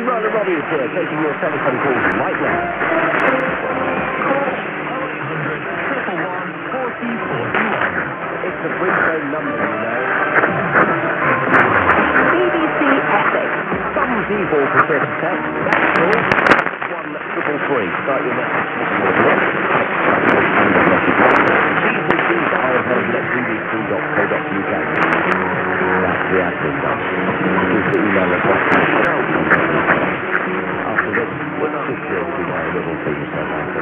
Robbie Robbie is here, taking your telephone calls right now. Oh, it's the free phone number, you know. BBC Essex. Some people prefer to text. That's all. One triple three. Start your message. BBC.co.uk. That's the admin. Thank you.